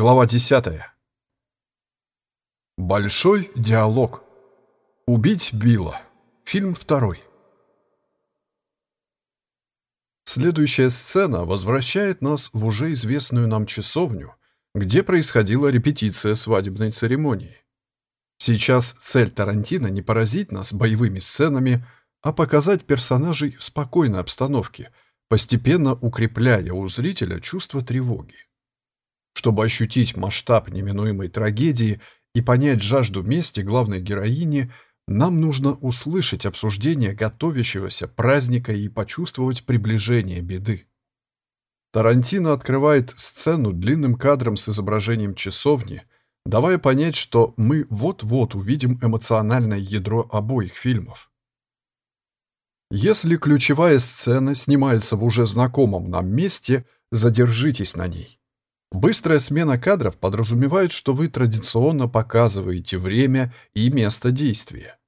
Глава 10. Большой диалог. Убить Билла. Фильм второй. Следующая сцена возвращает нас в уже известную нам часовню, где происходила репетиция свадебной церемонии. Сейчас цель Тарантино не поразить нас боевыми сценами, а показать персонажей в спокойной обстановке, постепенно укрепляя у зрителя чувство тревоги. Чтобы ощутить масштаб неминуемой трагедии и понять жажду мести главной героини, нам нужно услышать обсуждение готовящегося праздника и почувствовать приближение беды. Тарантино открывает сцену длинным кадром с изображением часовни, давая понять, что мы вот-вот увидим эмоциональное ядро обоих фильмов. Если ключевая сцена снимается в уже знакомом нам месте, задержитесь на ней. Быстрая смена кадров подразумевает, что вы традиционно показываете время и место действия.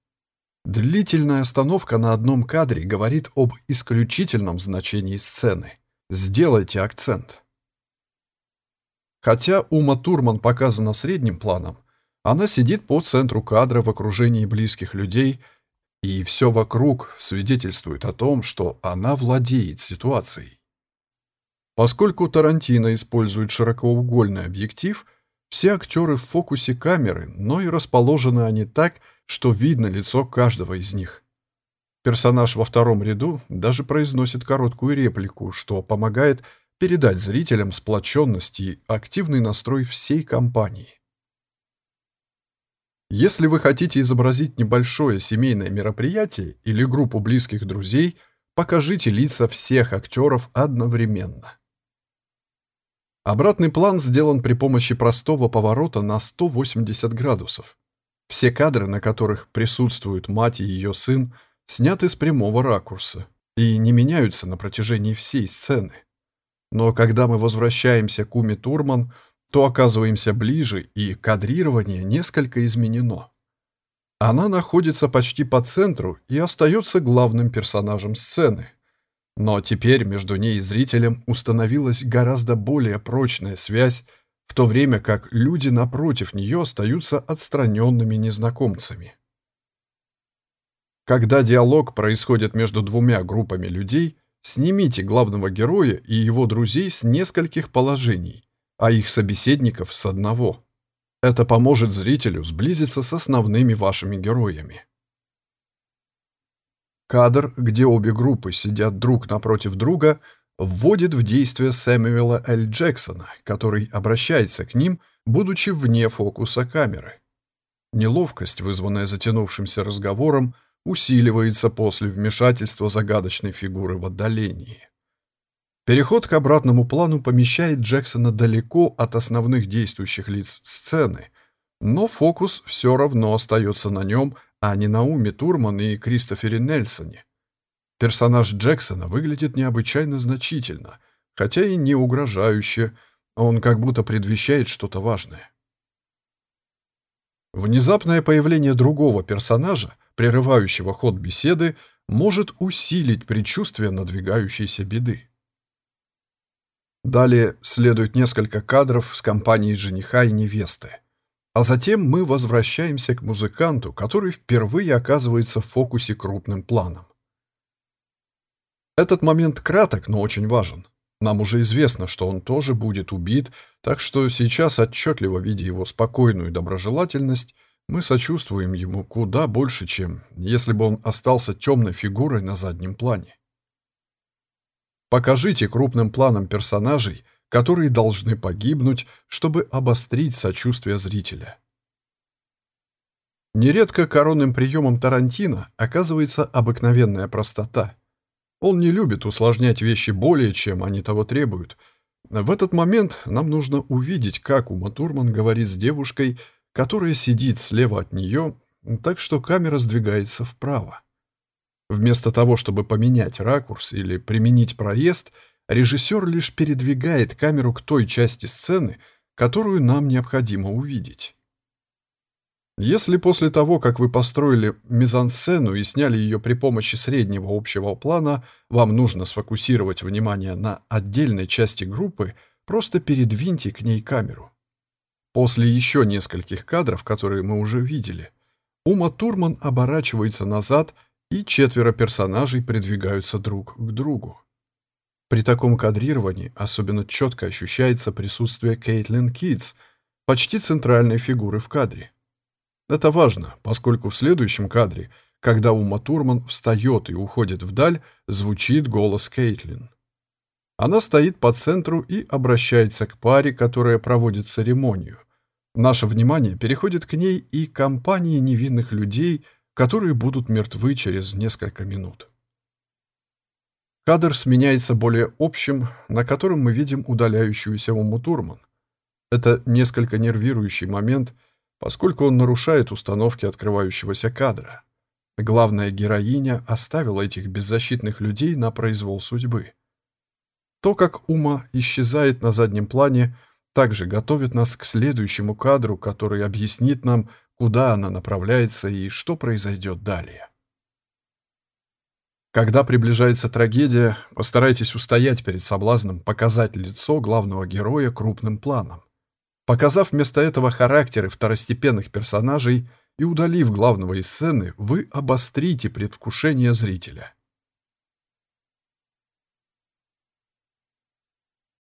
Длительная остановка на одном кадре говорит об исключительном значении сцены. Сделайте акцент. Хотя Ума Турман показана средним планом, она сидит по центру кадра в окружении близких людей, и все вокруг свидетельствует о том, что она владеет ситуацией. Поскольку Тарантино использует широкоугольный объектив, все актеры в фокусе камеры, но и расположены они так, что видно лицо каждого из них. Персонаж во втором ряду даже произносит короткую реплику, что помогает передать зрителям сплоченность и активный настрой всей компании. Если вы хотите изобразить небольшое семейное мероприятие или группу близких друзей, покажите лица всех актеров одновременно. Обратный план сделан при помощи простого поворота на 180 градусов. Все кадры, на которых присутствуют мать и ее сын, сняты с прямого ракурса и не меняются на протяжении всей сцены. Но когда мы возвращаемся к Уме Турман, то оказываемся ближе, и кадрирование несколько изменено. Она находится почти по центру и остается главным персонажем сцены – но теперь между ней и зрителем установилась гораздо более прочная связь, в то время как люди напротив нее остаются отстраненными незнакомцами. Когда диалог происходит между двумя группами людей, снимите главного героя и его друзей с нескольких положений, а их собеседников с одного. Это поможет зрителю сблизиться с основными вашими героями. Кадр, где обе группы сидят друг напротив друга, вводит в действие Сэмюэла Л. Джексона, который обращается к ним, будучи вне фокуса камеры. Неловкость, вызванная затянувшимся разговором, усиливается после вмешательства загадочной фигуры в отдалении. Переход к обратному плану помещает Джексона далеко от основных действующих лиц сцены, но фокус все равно остается на нем – а не на Уме Турман и Кристофере Нельсоне. Персонаж Джексона выглядит необычайно значительно, хотя и не угрожающе, он как будто предвещает что-то важное. Внезапное появление другого персонажа, прерывающего ход беседы, может усилить предчувствие надвигающейся беды. Далее следует несколько кадров с компанией жениха и невесты. А затем мы возвращаемся к музыканту, который впервые оказывается в фокусе крупным планом. Этот момент краток, но очень важен. Нам уже известно, что он тоже будет убит, так что сейчас, отчетливо видя его спокойную доброжелательность, мы сочувствуем ему куда больше, чем если бы он остался темной фигурой на заднем плане. Покажите крупным планом персонажей, которые должны погибнуть, чтобы обострить сочувствие зрителя. Нередко коронным приемом Тарантино оказывается обыкновенная простота. Он не любит усложнять вещи более, чем они того требуют. В этот момент нам нужно увидеть, как Ума Турман говорит с девушкой, которая сидит слева от нее, так что камера сдвигается вправо. Вместо того, чтобы поменять ракурс или применить проезд – режиссер лишь передвигает камеру к той части сцены, которую нам необходимо увидеть. Если после того, как вы построили мизансцену и сняли ее при помощи среднего общего плана, вам нужно сфокусировать внимание на отдельной части группы, просто передвиньте к ней камеру. После еще нескольких кадров, которые мы уже видели, Ума Турман оборачивается назад, и четверо персонажей придвигаются друг к другу. При таком кадрировании особенно четко ощущается присутствие Кейтлин Китс, почти центральной фигуры в кадре. Это важно, поскольку в следующем кадре, когда Ума Турман встает и уходит вдаль, звучит голос Кейтлин. Она стоит по центру и обращается к паре, которая проводит церемонию. Наше внимание переходит к ней и компании невинных людей, которые будут мертвы через несколько минут. Кадр сменяется более общим, на котором мы видим удаляющуюся Уму Турман. Это несколько нервирующий момент, поскольку он нарушает установки открывающегося кадра. Главная героиня оставила этих беззащитных людей на произвол судьбы. То, как Ума исчезает на заднем плане, также готовит нас к следующему кадру, который объяснит нам, куда она направляется и что произойдет далее. Когда приближается трагедия, постарайтесь устоять перед соблазном показать лицо главного героя крупным планом. Показав вместо этого характеры второстепенных персонажей и удалив главного из сцены, вы обострите предвкушение зрителя.